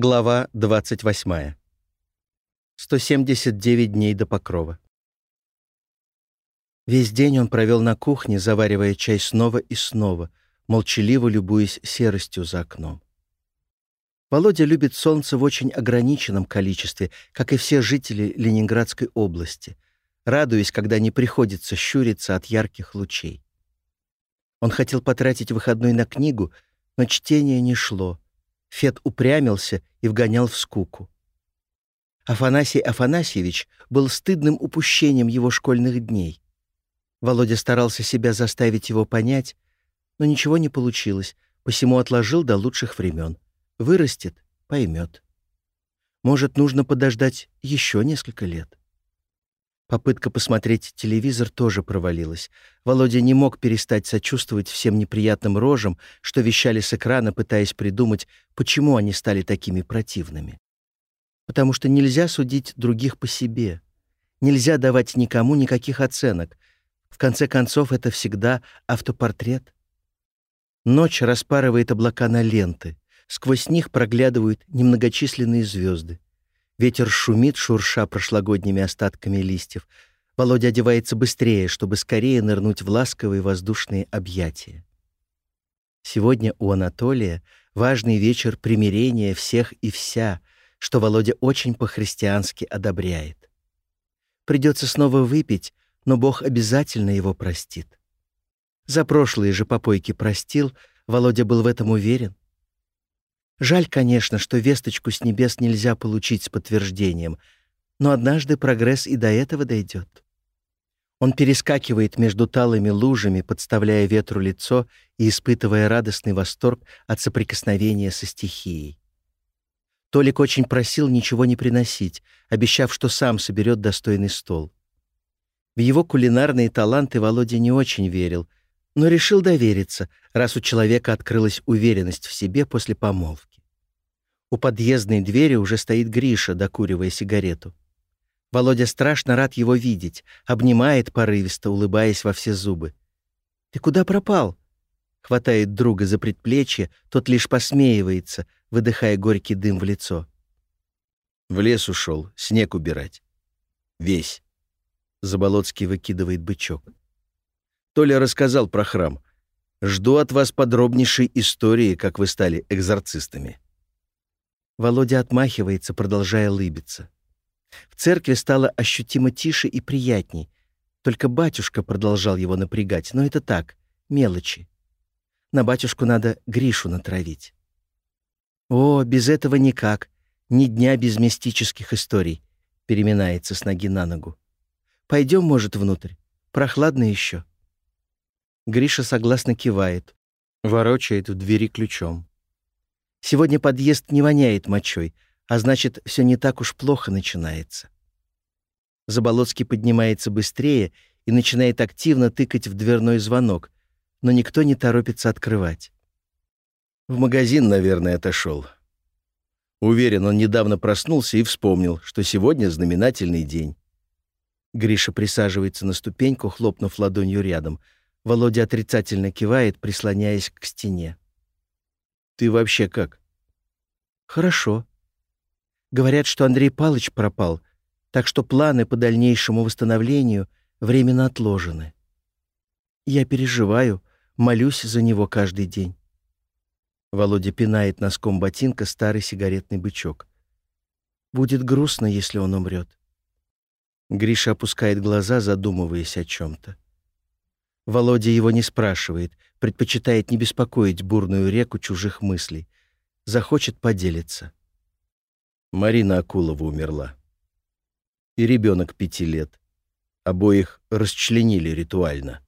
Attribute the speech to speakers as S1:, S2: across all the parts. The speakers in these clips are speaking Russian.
S1: Глава 28. 179 дней до покрова. Весь день он провел на кухне, заваривая чай снова и снова, молчаливо любуясь серостью за окном. Володя любит солнце в очень ограниченном количестве, как и все жители Ленинградской области, радуясь, когда не приходится щуриться от ярких лучей. Он хотел потратить выходной на книгу, но чтение не шло. Фет упрямился и вгонял в скуку. Афанасий Афанасьевич был стыдным упущением его школьных дней. Володя старался себя заставить его понять, но ничего не получилось, посему отложил до лучших времен. Вырастет — поймет. Может, нужно подождать еще несколько лет. Попытка посмотреть телевизор тоже провалилась. Володя не мог перестать сочувствовать всем неприятным рожам, что вещали с экрана, пытаясь придумать, почему они стали такими противными. Потому что нельзя судить других по себе. Нельзя давать никому никаких оценок. В конце концов, это всегда автопортрет. Ночь распарывает облака на ленты. Сквозь них проглядывают немногочисленные звезды. Ветер шумит, шурша прошлогодними остатками листьев. Володя одевается быстрее, чтобы скорее нырнуть в ласковые воздушные объятия. Сегодня у Анатолия важный вечер примирения всех и вся, что Володя очень по-христиански одобряет. Придется снова выпить, но Бог обязательно его простит. За прошлые же попойки простил, Володя был в этом уверен. Жаль, конечно, что весточку с небес нельзя получить с подтверждением, но однажды прогресс и до этого дойдет. Он перескакивает между талыми лужами, подставляя ветру лицо и испытывая радостный восторг от соприкосновения со стихией. Толик очень просил ничего не приносить, обещав, что сам соберет достойный стол. В его кулинарные таланты Володя не очень верил, но решил довериться, раз у человека открылась уверенность в себе после помолвки. У подъездной двери уже стоит Гриша, докуривая сигарету. Володя страшно рад его видеть, обнимает порывисто, улыбаясь во все зубы. «Ты куда пропал?» Хватает друга за предплечье, тот лишь посмеивается, выдыхая горький дым в лицо.
S2: В лес ушел, снег убирать. Весь. Заболоцкий выкидывает бычок. Толя рассказал про храм. Жду от вас подробнейшей истории, как вы стали экзорцистами.
S1: Володя отмахивается, продолжая лыбиться. В церкви стало ощутимо тише и приятней. Только батюшка продолжал его напрягать, но это так, мелочи. На батюшку надо Гришу натравить. О, без этого никак. Ни дня без мистических историй. Переминается с ноги на ногу. Пойдем, может, внутрь. Прохладно еще. Гриша согласно кивает, ворочает в двери ключом. Сегодня подъезд не воняет мочой, а значит, все не так уж плохо начинается. Заболоцкий поднимается быстрее и начинает активно тыкать в дверной звонок, но никто не торопится открывать.
S2: В магазин, наверное, отошел. Уверен, он недавно проснулся и вспомнил, что сегодня знаменательный день.
S1: Гриша присаживается на ступеньку, хлопнув ладонью рядом. Володя отрицательно кивает, прислоняясь к стене.
S2: Ты вообще как?»
S1: «Хорошо. Говорят, что Андрей Палыч пропал, так что планы по дальнейшему восстановлению временно отложены. Я переживаю, молюсь за него каждый день». Володя пинает носком ботинка старый сигаретный бычок. «Будет грустно, если он умрет». Гриша опускает глаза, задумываясь о чем-то. Володя его не спрашивает, предпочитает не беспокоить бурную реку чужих мыслей. Захочет поделиться.
S2: Марина Акулова умерла. И ребенок пяти лет. Обоих расчленили ритуально.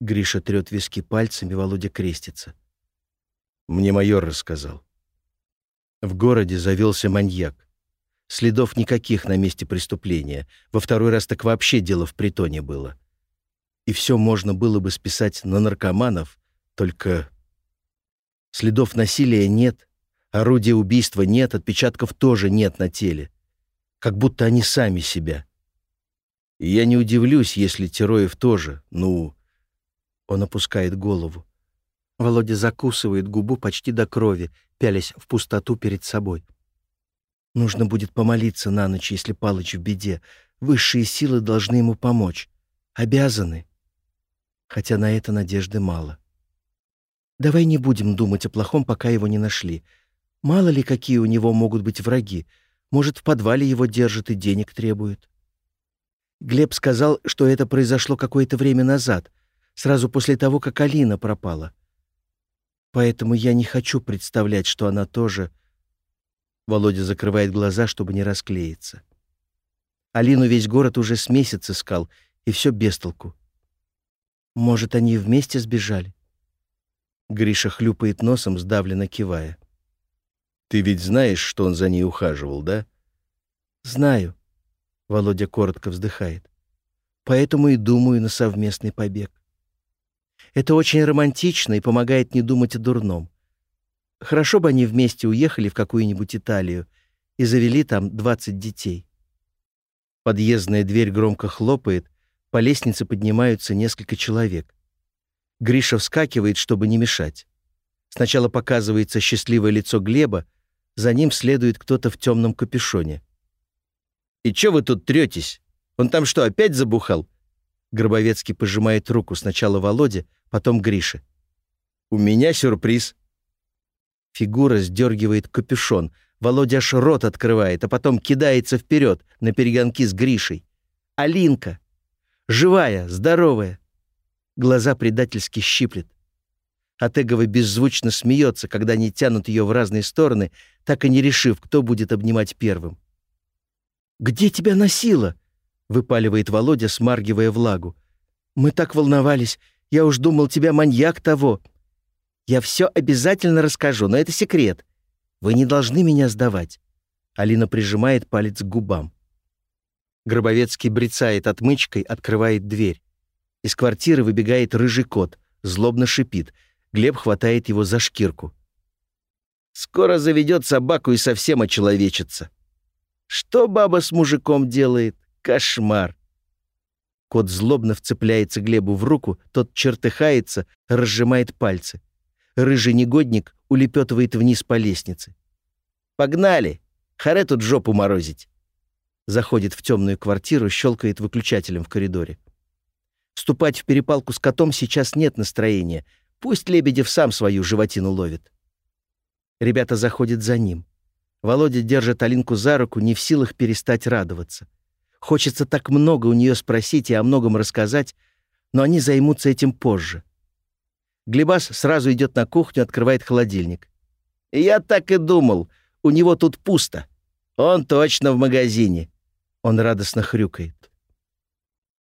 S1: Гриша трет виски пальцами, Володя крестится.
S2: Мне майор рассказал.
S1: В городе завелся маньяк. Следов никаких на месте преступления. Во второй раз так вообще дело в притоне было и все можно было бы списать на наркоманов, только следов насилия нет, орудия убийства нет, отпечатков тоже нет на теле. Как будто они сами себя. И я не удивлюсь, если Тероев тоже, ну... Он опускает голову. Володя закусывает губу почти до крови, пялясь в пустоту перед собой. Нужно будет помолиться на ночь, если Палыч в беде. Высшие силы должны ему помочь. Обязаны. Хотя на это надежды мало. Давай не будем думать о плохом, пока его не нашли. Мало ли, какие у него могут быть враги. Может, в подвале его держат и денег требуют. Глеб сказал, что это произошло какое-то время назад, сразу после того, как Алина пропала. Поэтому я не хочу представлять, что она тоже... Володя закрывает глаза, чтобы не расклеиться. Алину весь город уже с месяц искал, и все без толку. Может, они вместе сбежали? Гриша хлюпает носом, сдавленно кивая.
S2: «Ты ведь знаешь, что он за ней ухаживал, да?»
S1: «Знаю», — Володя коротко вздыхает. «Поэтому и думаю на совместный побег. Это очень романтично и помогает не думать о дурном. Хорошо бы они вместе уехали в какую-нибудь Италию и завели там 20 детей». Подъездная дверь громко хлопает, по лестнице поднимаются несколько человек. Гриша вскакивает, чтобы не мешать. Сначала показывается счастливое лицо Глеба, за ним следует кто-то в темном капюшоне.
S2: «И чё вы тут третесь? Он там что, опять забухал?»
S1: Гробовецкий пожимает руку сначала Володе, потом Грише.
S2: «У меня сюрприз».
S1: Фигура сдергивает капюшон. Володя аж рот открывает, а потом кидается вперед на перегонки с Гришей. «Алинка! Живая, здоровая!» Глаза предательски щиплет. Атегова беззвучно смеется, когда они тянут ее в разные стороны, так и не решив, кто будет обнимать первым. «Где тебя носило?» — выпаливает Володя, смаргивая влагу. «Мы так волновались. Я уж думал, тебя маньяк того. Я все обязательно расскажу, но это секрет. Вы не должны меня сдавать». Алина прижимает палец к губам. Гробовецкий брецает отмычкой, открывает дверь. Из квартиры выбегает рыжий кот, злобно шипит. Глеб хватает его за шкирку.
S2: «Скоро заведет собаку и совсем очеловечится. Что баба с мужиком делает? Кошмар!»
S1: Кот злобно вцепляется Глебу в руку, тот чертыхается, разжимает пальцы. Рыжий негодник улепетывает вниз по лестнице.
S2: «Погнали! Харе тут жопу морозить!»
S1: Заходит в темную квартиру, щелкает выключателем в коридоре. Вступать в перепалку с котом сейчас нет настроения. Пусть Лебедев сам свою животину ловит. Ребята заходят за ним. Володя держит Алинку за руку, не в силах перестать радоваться. Хочется так много у нее спросить и о многом рассказать, но они займутся этим позже. Глебас сразу идет на кухню, открывает холодильник.
S2: «Я так и думал. У него тут пусто. Он точно в магазине».
S1: Он радостно хрюкает.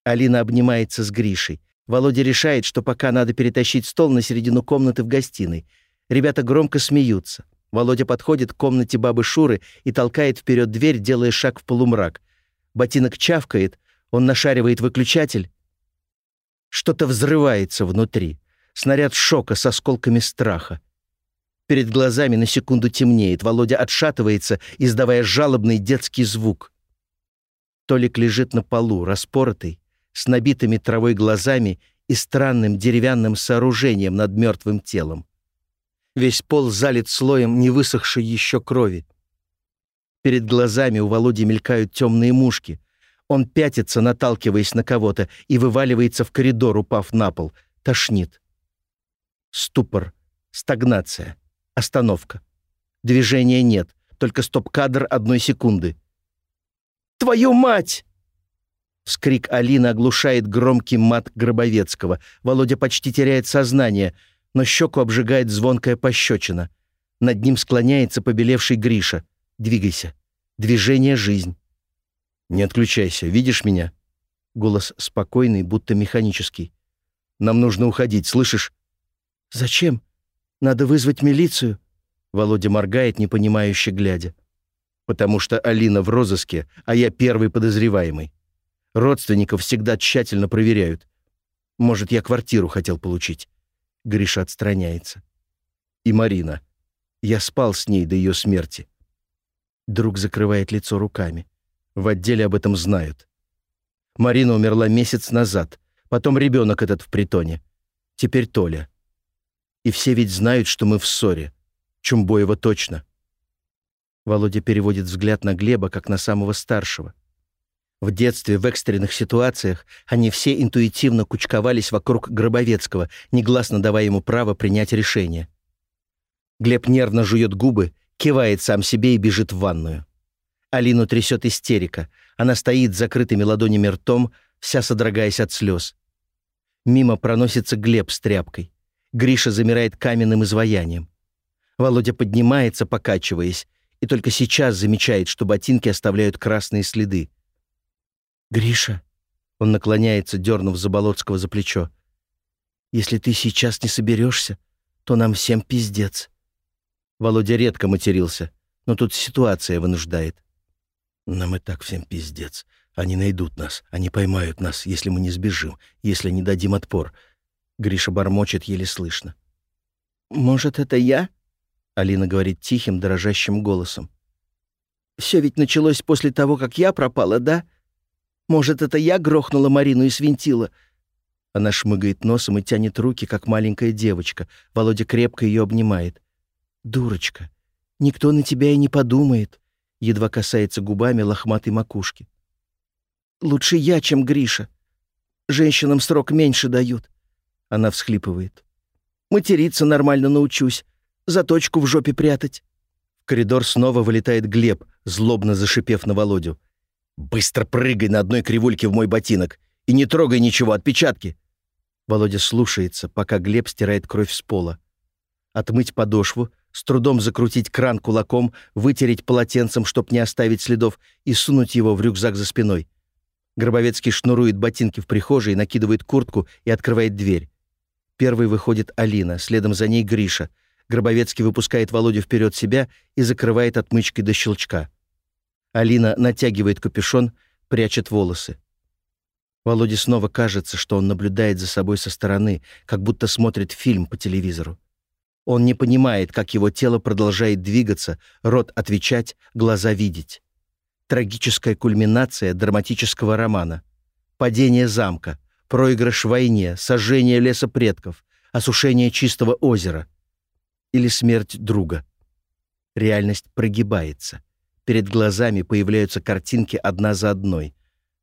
S1: Алина обнимается с Гришей. Володя решает, что пока надо перетащить стол на середину комнаты в гостиной. Ребята громко смеются. Володя подходит к комнате бабы Шуры и толкает вперед дверь, делая шаг в полумрак. Ботинок чавкает, он нашаривает выключатель. Что-то взрывается внутри. Снаряд шока с осколками страха. Перед глазами на секунду темнеет. Володя отшатывается, издавая жалобный детский звук. Толик лежит на полу, распоротый, с набитыми травой глазами и странным деревянным сооружением над мертвым телом. Весь пол залит слоем невысохшей еще крови. Перед глазами у Володи мелькают темные мушки. Он пятится, наталкиваясь на кого-то, и вываливается в коридор, упав на пол. Тошнит. Ступор. Стагнация. Остановка. Движения нет, только стоп-кадр одной секунды. «Твою мать!» Вскрик Алины оглушает громкий мат Гробовецкого. Володя почти теряет сознание, но щеку обжигает звонкая пощечина. Над ним склоняется побелевший Гриша. «Двигайся. Движение — жизнь».
S2: «Не отключайся. Видишь меня?»
S1: Голос спокойный, будто механический.
S2: «Нам нужно уходить, слышишь?»
S1: «Зачем? Надо вызвать милицию». Володя моргает, непонимающе глядя.
S2: «Потому что Алина в розыске, а я первый подозреваемый. Родственников всегда тщательно проверяют. Может, я квартиру хотел получить.
S1: Гриша отстраняется.
S2: И Марина. Я спал с ней до ее смерти.
S1: Друг закрывает лицо руками.
S2: В отделе об этом знают. Марина умерла месяц назад. Потом ребенок этот в притоне. Теперь Толя.
S1: И все ведь знают, что мы в ссоре. Чумбоева точно. Володя переводит взгляд на Глеба, как на самого старшего. В детстве, в экстренных ситуациях, они все интуитивно кучковались вокруг Гробовецкого, негласно давая ему право принять решение. Глеб нервно жует губы, кивает сам себе и бежит в ванную. Алину трясет истерика. Она стоит с закрытыми ладонями ртом, вся содрогаясь от слез. Мимо проносится Глеб с тряпкой. Гриша замирает каменным изваянием. Володя поднимается, покачиваясь, и только сейчас замечает, что ботинки оставляют красные следы. «Гриша!» — он наклоняется, дернув Заболоцкого за плечо. «Если ты сейчас не соберешься, то нам всем пиздец». Володя редко матерился, но тут ситуация вынуждает. «Нам и так всем пиздец. Они найдут нас, они поймают нас, если мы не сбежим, если не дадим отпор». Гриша бормочет еле слышно. «Может, это я?» — Алина говорит тихим, дрожащим голосом. «Все ведь началось после того, как я пропала, да? Может, это я грохнула Марину и свинтила?» Она шмыгает носом и тянет руки, как маленькая девочка. Володя крепко ее обнимает. «Дурочка, никто на тебя и не подумает», едва касается губами лохматой макушки. «Лучше я, чем Гриша. Женщинам срок меньше дают». Она всхлипывает. «Материться нормально научусь. Заточку в жопе прятать». В коридор снова вылетает Глеб, злобно зашипев на Володю. «Быстро прыгай на одной кривульке в мой ботинок и не трогай ничего, отпечатки!» Володя слушается, пока Глеб стирает кровь с пола. Отмыть подошву, с трудом закрутить кран кулаком, вытереть полотенцем, чтоб не оставить следов, и сунуть его в рюкзак за спиной. Гробовецкий шнурует ботинки в прихожей, накидывает куртку и открывает дверь. Первой выходит Алина, следом за ней Гриша. Гробовецкий выпускает Володю вперед себя и закрывает отмычкой до щелчка. Алина натягивает капюшон, прячет волосы. Володе снова кажется, что он наблюдает за собой со стороны, как будто смотрит фильм по телевизору. Он не понимает, как его тело продолжает двигаться, рот отвечать, глаза видеть. Трагическая кульминация драматического романа. Падение замка, проигрыш в войне, сожжение леса предков, осушение чистого озера. Или смерть друга. Реальность прогибается. Перед глазами появляются картинки одна за одной.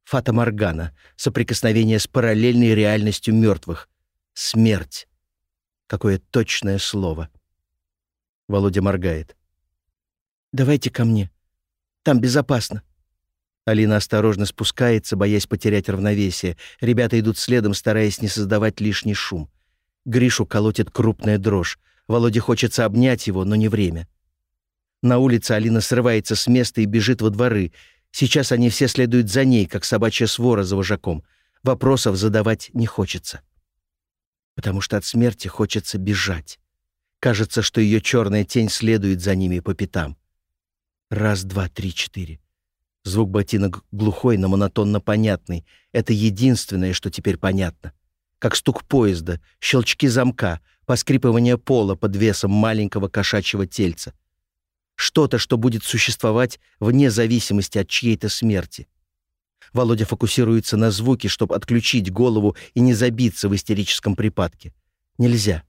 S1: Фата Моргана, соприкосновение с параллельной реальностью мертвых. Смерть. Какое точное слово. Володя моргает. «Давайте ко мне. Там безопасно». Алина осторожно спускается, боясь потерять равновесие. Ребята идут следом, стараясь не создавать лишний шум. Гришу колотит крупная дрожь. Володе хочется обнять его, но не время. На улице Алина срывается с места и бежит во дворы. Сейчас они все следуют за ней, как собачья свора за вожаком. Вопросов задавать не хочется потому что от смерти хочется бежать. Кажется, что ее черная тень следует за ними по пятам. Раз, два, три, четыре. Звук ботинок глухой, но монотонно понятный. Это единственное, что теперь понятно. Как стук поезда, щелчки замка, поскрипывание пола под весом маленького кошачьего тельца. Что-то, что будет существовать вне зависимости от чьей-то смерти. Володя фокусируется на звуке, чтобы отключить голову и не забиться в истерическом припадке. Нельзя.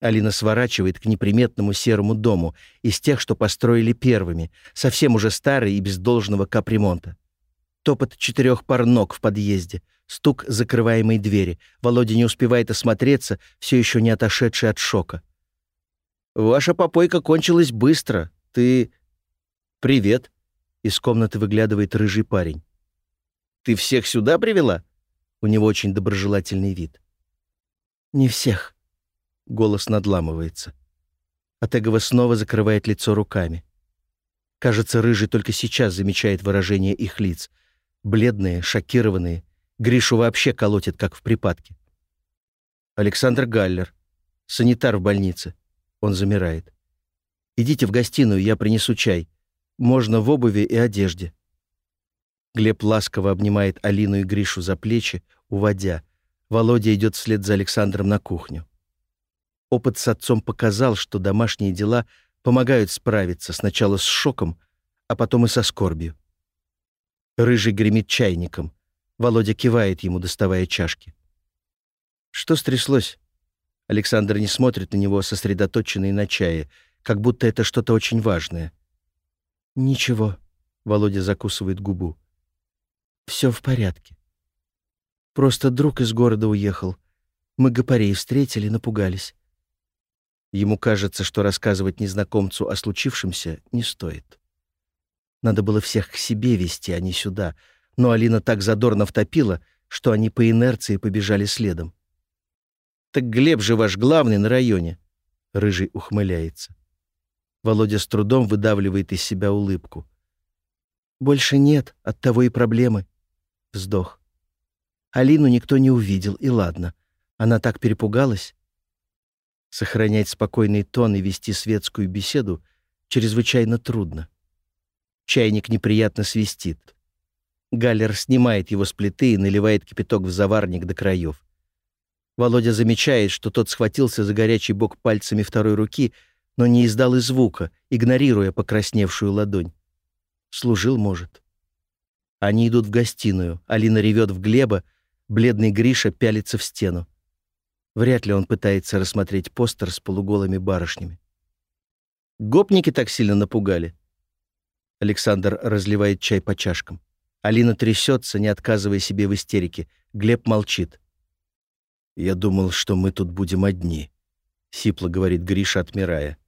S1: Алина сворачивает к неприметному серому дому, из тех, что построили первыми, совсем уже старый и без должного капремонта. Топот четырех пар ног в подъезде, стук закрываемой двери. Володя не успевает осмотреться, все еще не отошедший от шока. «Ваша попойка кончилась быстро. Ты...» «Привет», — из комнаты выглядывает рыжий парень. Ты всех сюда привела?» У него очень доброжелательный вид. «Не всех», — голос надламывается. Атегова снова закрывает лицо руками. Кажется, Рыжий только сейчас замечает выражение их лиц. Бледные, шокированные. Гришу вообще колотит, как в припадке. Александр Галлер, санитар в больнице. Он замирает. «Идите в гостиную, я принесу чай. Можно в обуви и одежде». Глеб ласково обнимает Алину и Гришу за плечи, уводя. Володя идет вслед за Александром на кухню. Опыт с отцом показал, что домашние дела помогают справиться сначала с шоком, а потом и со скорбью. Рыжий гремит чайником. Володя кивает ему, доставая чашки. «Что стряслось?» Александр не смотрит на него, сосредоточенный на чае, как будто это что-то очень важное. «Ничего», — Володя закусывает губу. «Все в порядке. Просто друг из города уехал. Мы гопарей встретили, напугались». Ему кажется, что рассказывать незнакомцу о случившемся не стоит. Надо было всех к себе вести, а не сюда. Но Алина так задорно втопила, что они по инерции побежали следом. «Так Глеб же ваш главный на районе!» Рыжий ухмыляется. Володя с трудом выдавливает из себя улыбку. «Больше нет, от того и проблемы». Вздох. Алину никто не увидел, и ладно. Она так перепугалась. Сохранять спокойный тон и вести светскую беседу чрезвычайно трудно. Чайник неприятно свистит. Галлер снимает его с плиты и наливает кипяток в заварник до краев. Володя замечает, что тот схватился за горячий бок пальцами второй руки, но не издал и звука, игнорируя покрасневшую ладонь. Служил, может. Они идут в гостиную. Алина ревет в Глеба, бледный Гриша пялится в стену. Вряд ли он пытается рассмотреть постер с полуголыми барышнями. Гопники так сильно напугали. Александр разливает чай по чашкам. Алина трясется, не отказывая себе в истерике. Глеб молчит. «Я думал, что мы тут будем одни», — сипло говорит Гриша, отмирая.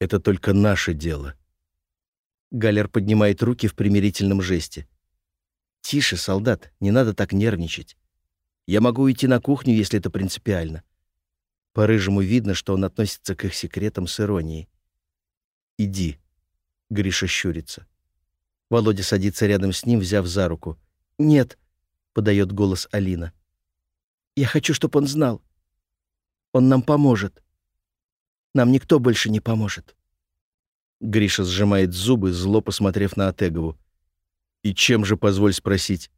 S1: «Это только наше дело». Галер поднимает руки в примирительном жесте. «Тише, солдат, не надо так нервничать. Я могу идти на кухню, если это принципиально». По рыжему видно, что он относится к их секретам с иронией. «Иди», — Гриша щурится. Володя садится рядом с ним, взяв за руку. «Нет», — подает голос Алина. Я хочу, чтобы он знал. Он нам поможет. Нам никто больше не поможет. Гриша сжимает зубы, зло посмотрев на Атегову. «И чем же, позволь спросить?»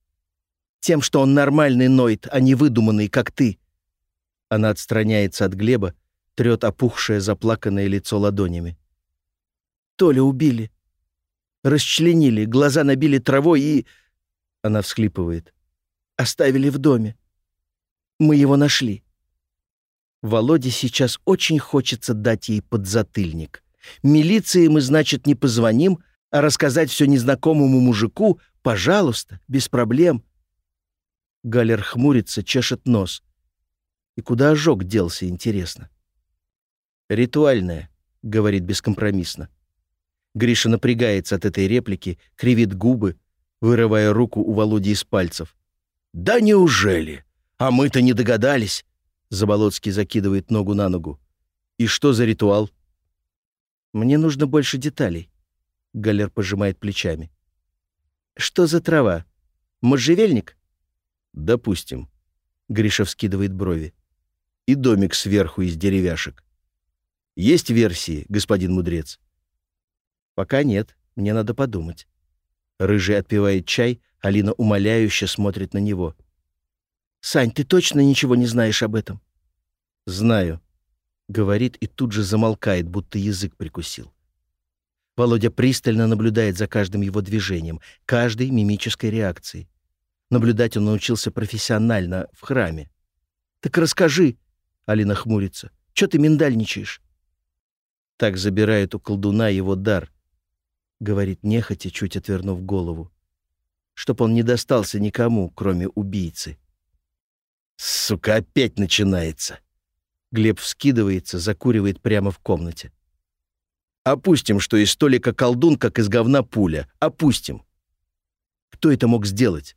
S1: «Тем, что он нормальный ноет, а не выдуманный, как ты». Она отстраняется от Глеба, трет опухшее заплаканное лицо ладонями. «Толя убили. Расчленили, глаза набили травой и...» Она всхлипывает. «Оставили в доме. Мы его нашли. Володе сейчас очень хочется дать ей подзатыльник. Милиции мы, значит, не позвоним, а рассказать все незнакомому мужику, пожалуйста, без проблем. Галер хмурится, чешет нос. И куда ожог делся, интересно? «Ритуальное», — говорит бескомпромиссно. Гриша напрягается от этой реплики, кривит губы, вырывая руку у Володи из пальцев. «Да неужели?» «А мы-то не догадались!» Заболоцкий закидывает ногу на ногу. «И что за ритуал?» «Мне нужно больше деталей», — Галер пожимает плечами. «Что за трава? Можжевельник?» «Допустим», — Гриша вскидывает брови. «И домик сверху из деревяшек. Есть версии, господин мудрец?» «Пока нет, мне надо подумать». Рыжий отпивает чай, Алина умоляюще смотрит на него. «Сань, ты точно ничего не знаешь об этом?» «Знаю», — говорит и тут же замолкает, будто язык прикусил. Володя пристально наблюдает за каждым его движением, каждой мимической реакцией. Наблюдать он научился профессионально, в храме. «Так расскажи», — Алина хмурится, — «чё ты миндальничаешь?» Так забирает у колдуна его дар, — говорит нехотя, чуть отвернув голову, чтоб он не достался никому, кроме убийцы. Сука, опять начинается. Глеб вскидывается, закуривает прямо в комнате. Опустим, что из столика колдун, как из говна пуля. Опустим. Кто это мог сделать?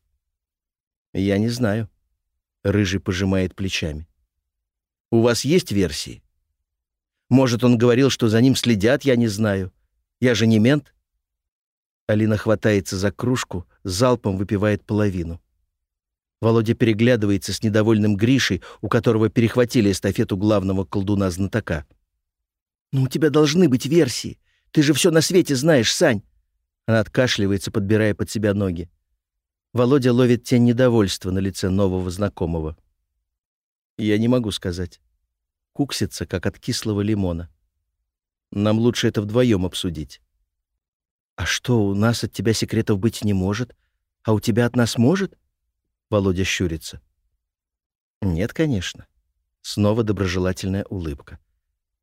S1: Я не знаю. Рыжий пожимает плечами. У вас есть версии? Может, он говорил, что за ним следят, я не знаю. Я же не мент. Алина хватается за кружку, залпом выпивает половину. Володя переглядывается с недовольным Гришей, у которого перехватили эстафету главного колдуна-знатока. «Ну, у тебя должны быть версии. Ты же все на свете знаешь, Сань!» Она откашливается, подбирая под себя ноги. Володя ловит тень недовольства на лице нового знакомого. «Я не могу сказать. Куксится, как от кислого лимона. Нам лучше это вдвоем обсудить». «А что, у нас от тебя секретов быть не может? А у тебя от нас может?» Володя щурится. «Нет, конечно. Снова доброжелательная улыбка.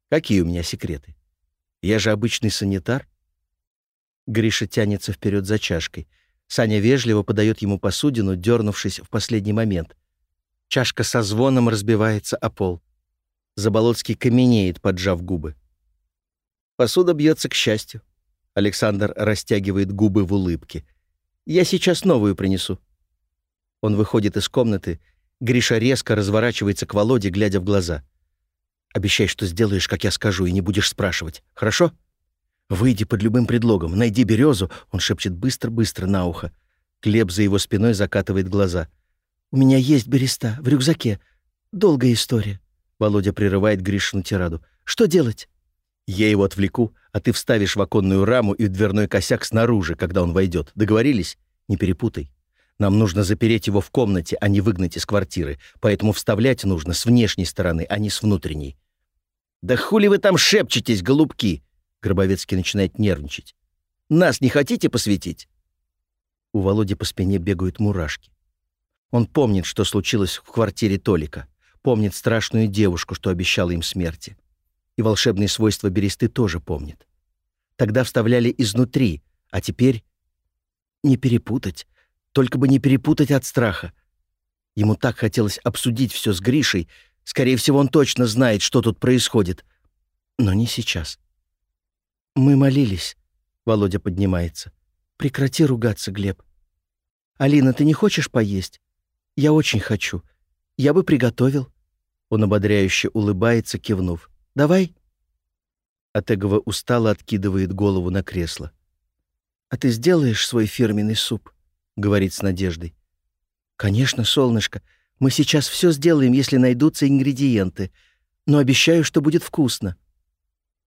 S1: «Какие у меня секреты? Я же обычный санитар». Гриша тянется вперед за чашкой. Саня вежливо подает ему посудину, дернувшись в последний момент. Чашка со звоном разбивается о пол. Заболоцкий каменеет, поджав губы. Посуда бьется к счастью. Александр растягивает губы в улыбке. «Я сейчас новую принесу». Он выходит из комнаты. Гриша резко разворачивается к Володе, глядя в глаза. «Обещай, что сделаешь, как я скажу, и не будешь спрашивать. Хорошо?» «Выйди под любым предлогом, найди березу», — он шепчет быстро-быстро на ухо. Глеб за его спиной закатывает глаза. «У меня есть береста в рюкзаке. Долгая история». Володя прерывает Гришину тираду. «Что делать?» «Я его отвлеку, а ты вставишь в оконную раму и в дверной косяк снаружи, когда он войдет. Договорились? Не перепутай. Нам нужно запереть его в комнате, а не выгнать из квартиры, поэтому вставлять нужно с внешней стороны, а не с внутренней». «Да хули вы там шепчетесь, голубки?» Гробовецкий начинает нервничать. «Нас не хотите посвятить?» У Володи по спине бегают мурашки. Он помнит, что случилось в квартире Толика, помнит страшную девушку, что обещала им смерти. И волшебные свойства бересты тоже помнит. Тогда вставляли изнутри, а теперь... Не перепутать, только бы не перепутать от страха. Ему так хотелось обсудить все с Гришей, скорее всего, он точно знает, что тут происходит. Но не сейчас. «Мы молились», — Володя поднимается. «Прекрати ругаться, Глеб. Алина, ты не хочешь поесть? Я очень хочу. Я бы приготовил». Он ободряюще улыбается, кивнув. «Давай». Атегова устало откидывает голову на кресло. «А ты сделаешь свой фирменный суп?» — говорит с надеждой. «Конечно, солнышко. Мы сейчас все сделаем, если найдутся ингредиенты. Но обещаю, что будет вкусно».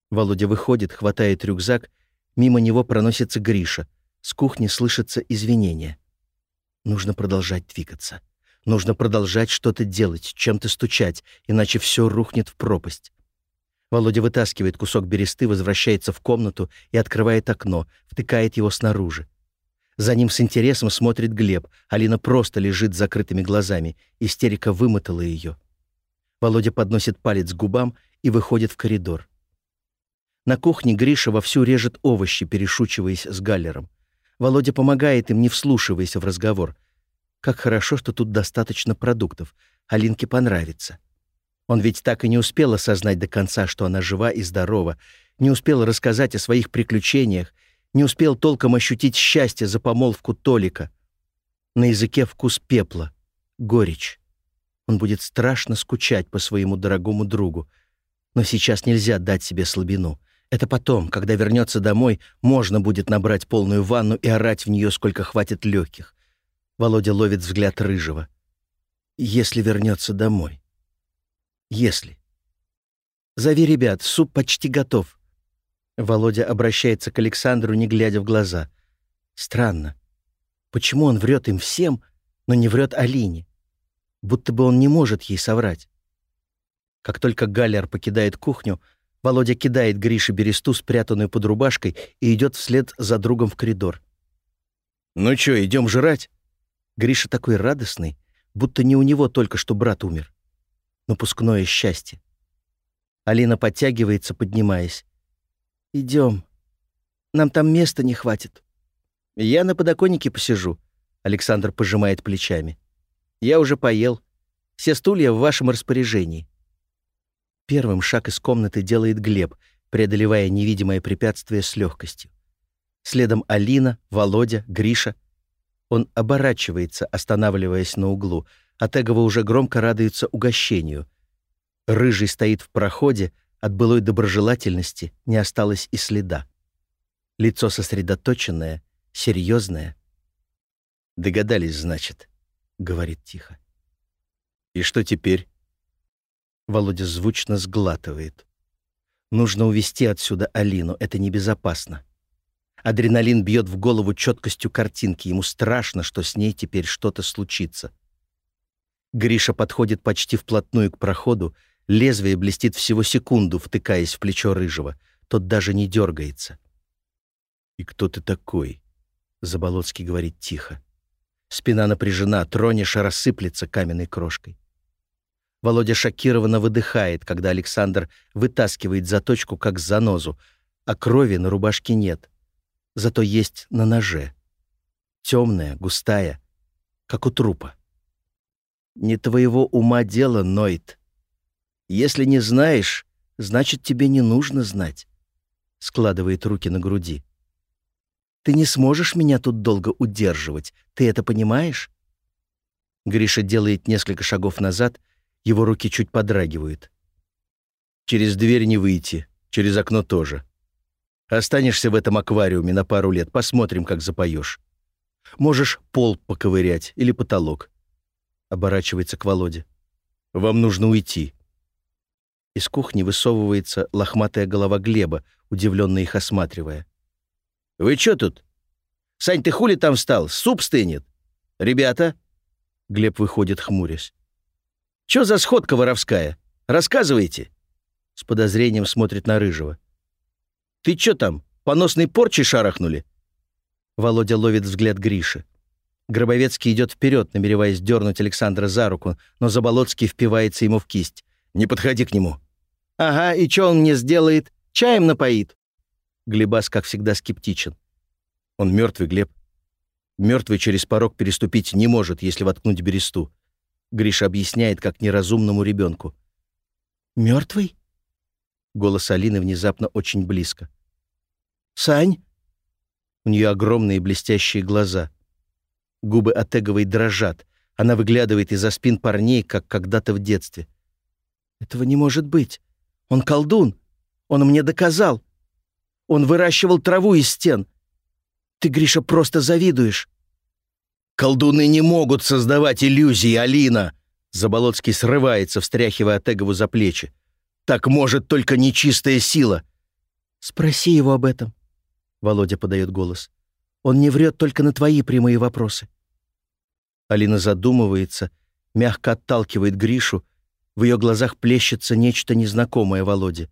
S1: Володя выходит, хватает рюкзак. Мимо него проносится Гриша. С кухни слышатся извинения. Нужно продолжать двигаться. Нужно продолжать что-то делать, чем-то стучать, иначе все рухнет в пропасть. Володя вытаскивает кусок бересты, возвращается в комнату и открывает окно, втыкает его снаружи. За ним с интересом смотрит Глеб. Алина просто лежит с закрытыми глазами. Истерика вымотала ее. Володя подносит палец к губам и выходит в коридор. На кухне Гриша вовсю режет овощи, перешучиваясь с Галлером. Володя помогает им, не вслушиваясь в разговор. Как хорошо, что тут достаточно продуктов. Алинке понравится. Он ведь так и не успел осознать до конца, что она жива и здорова, не успел рассказать о своих приключениях, не успел толком ощутить счастье за помолвку Толика. На языке вкус пепла, горечь. Он будет страшно скучать по своему дорогому другу. Но сейчас нельзя дать себе слабину. Это потом, когда вернется домой, можно будет набрать полную ванну и орать в нее, сколько хватит легких. Володя ловит взгляд Рыжего. Если вернется домой. Если. Зови ребят, суп почти готов. Володя обращается к Александру, не глядя в глаза. Странно. Почему он врет им всем, но не врет Алине? Будто бы он не может ей соврать. Как только Галлер покидает кухню, Володя кидает Грише бересту, спрятанную под рубашкой, и идет вслед за другом в коридор. «Ну чё, идем жрать?» Гриша такой радостный, будто не у него только что брат умер. Напускное счастье. Алина подтягивается, поднимаясь. Идем. Нам там места не хватит». «Я на подоконнике посижу», — Александр пожимает плечами. «Я уже поел. Все стулья в вашем распоряжении». Первым шаг из комнаты делает Глеб, преодолевая невидимое препятствие с легкостью. Следом Алина, Володя, Гриша. Он оборачивается, останавливаясь на углу, а Тегова уже громко радуется угощению. Рыжий стоит в проходе, от былой доброжелательности не осталось и следа. Лицо сосредоточенное, серьезное. «Догадались, значит», — говорит тихо. «И что теперь?» Володя звучно сглатывает. Нужно увести отсюда Алину, это небезопасно. Адреналин бьет в голову четкостью картинки, ему страшно, что с ней теперь что-то случится. Гриша подходит почти вплотную к проходу, лезвие блестит всего секунду, втыкаясь в плечо Рыжего. Тот даже не дергается. «И кто ты такой?» — Заболоцкий говорит тихо. Спина напряжена, тронешь, рассыплется каменной крошкой. Володя шокированно выдыхает, когда Александр вытаскивает заточку как занозу, а крови на рубашке нет. Зато есть на ноже. Темная, густая, как у трупа. Не твоего ума дело, Нойт. Если не знаешь, значит, тебе не нужно знать. Складывает руки на груди. Ты не сможешь меня тут долго удерживать. Ты это понимаешь? Гриша делает несколько шагов назад, его руки чуть подрагивают.
S2: Через дверь не выйти, через окно тоже. Останешься в этом аквариуме на пару лет, посмотрим, как запоешь. Можешь пол поковырять или потолок. Оборачивается к Володе. Вам нужно уйти.
S1: Из кухни высовывается лохматая голова Глеба, удивленно их осматривая.
S2: «Вы чё тут? Сань, ты хули там встал? Суп стынет? Ребята?»
S1: Глеб выходит, хмурясь.
S2: «Чё за сходка воровская? Рассказывайте!»
S1: С подозрением смотрит на Рыжего.
S2: «Ты чё там, поносной порчей шарахнули?»
S1: Володя ловит взгляд Гриши. Гробовецкий идет вперед, намереваясь дернуть Александра за руку, но Заболоцкий впивается ему в кисть.
S2: «Не подходи к нему».
S1: «Ага, и что он мне сделает? Чаем напоит?» Глебас, как всегда, скептичен.
S2: «Он мертвый, Глеб. Мертвый через порог переступить не может, если воткнуть бересту».
S1: Гриша объясняет, как неразумному ребенку. «Мертвый?» Голос Алины внезапно очень близко. «Сань?» У нее огромные блестящие глаза. Губы Атеговой дрожат. Она выглядывает из-за спин парней, как когда-то в детстве. «Этого не может быть. Он колдун. Он мне доказал. Он выращивал траву из стен. Ты, Гриша, просто завидуешь».
S2: «Колдуны не могут создавать иллюзии, Алина!» Заболоцкий срывается, встряхивая Атегову за плечи. «Так может только нечистая сила!»
S1: «Спроси его об этом», — Володя подает голос. «Он не врет только на твои прямые вопросы». Алина задумывается, мягко отталкивает Гришу, в ее глазах плещется нечто незнакомое Володе.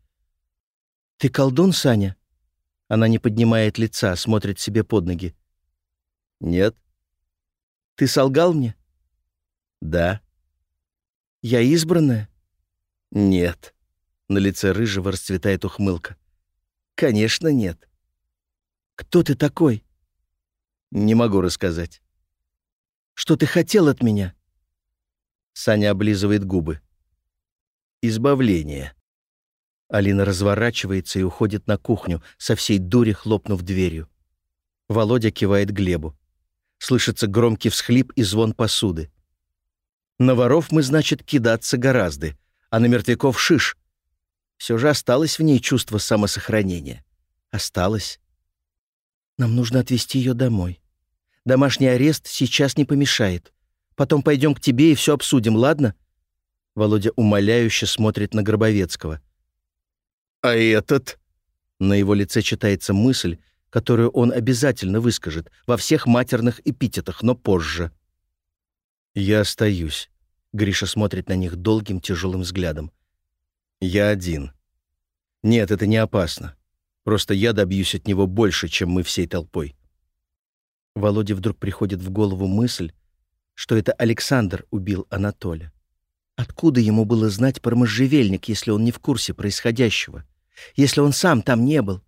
S1: «Ты колдун, Саня?» Она не поднимает лица, смотрит себе под ноги.
S2: «Нет».
S1: «Ты солгал мне?»
S2: «Да».
S1: «Я избранная?»
S2: «Нет».
S1: На лице Рыжего расцветает ухмылка. «Конечно, нет». «Кто ты такой?»
S2: «Не могу рассказать».
S1: «Что ты хотел от меня?»
S2: Саня облизывает губы. «Избавление».
S1: Алина разворачивается и уходит на кухню, со всей дури хлопнув дверью. Володя кивает Глебу. Слышится громкий всхлип и звон посуды. На воров мы, значит, кидаться гораздо, а на мертвяков шиш. Все же осталось в ней чувство самосохранения. Осталось. Нам нужно отвезти ее домой. Домашний арест сейчас не помешает. Потом пойдем к тебе и все обсудим, ладно?» Володя умоляюще смотрит на Гробовецкого.
S2: «А этот?»
S1: На его лице читается мысль, которую он обязательно выскажет во всех матерных эпитетах, но позже.
S2: «Я остаюсь», —
S1: Гриша смотрит на них долгим тяжелым взглядом.
S2: «Я один. Нет, это не опасно. Просто я добьюсь от него больше, чем мы всей толпой».
S1: Володе вдруг приходит в голову мысль, что это Александр убил Анатоля. Откуда ему было знать про можжевельник, если он не в курсе происходящего? Если он сам там не был?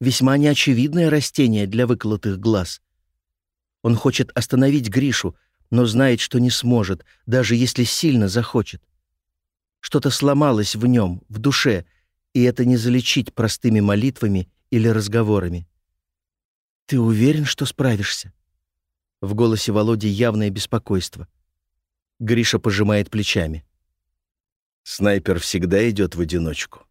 S1: Весьма неочевидное растение для выколотых глаз. Он хочет остановить Гришу, но знает, что не сможет, даже если сильно захочет. Что-то сломалось в нем, в душе, и это не залечить простыми молитвами или разговорами. «Ты уверен, что справишься?» В голосе Володи явное беспокойство.
S2: Гриша пожимает плечами. Снайпер всегда идет в одиночку.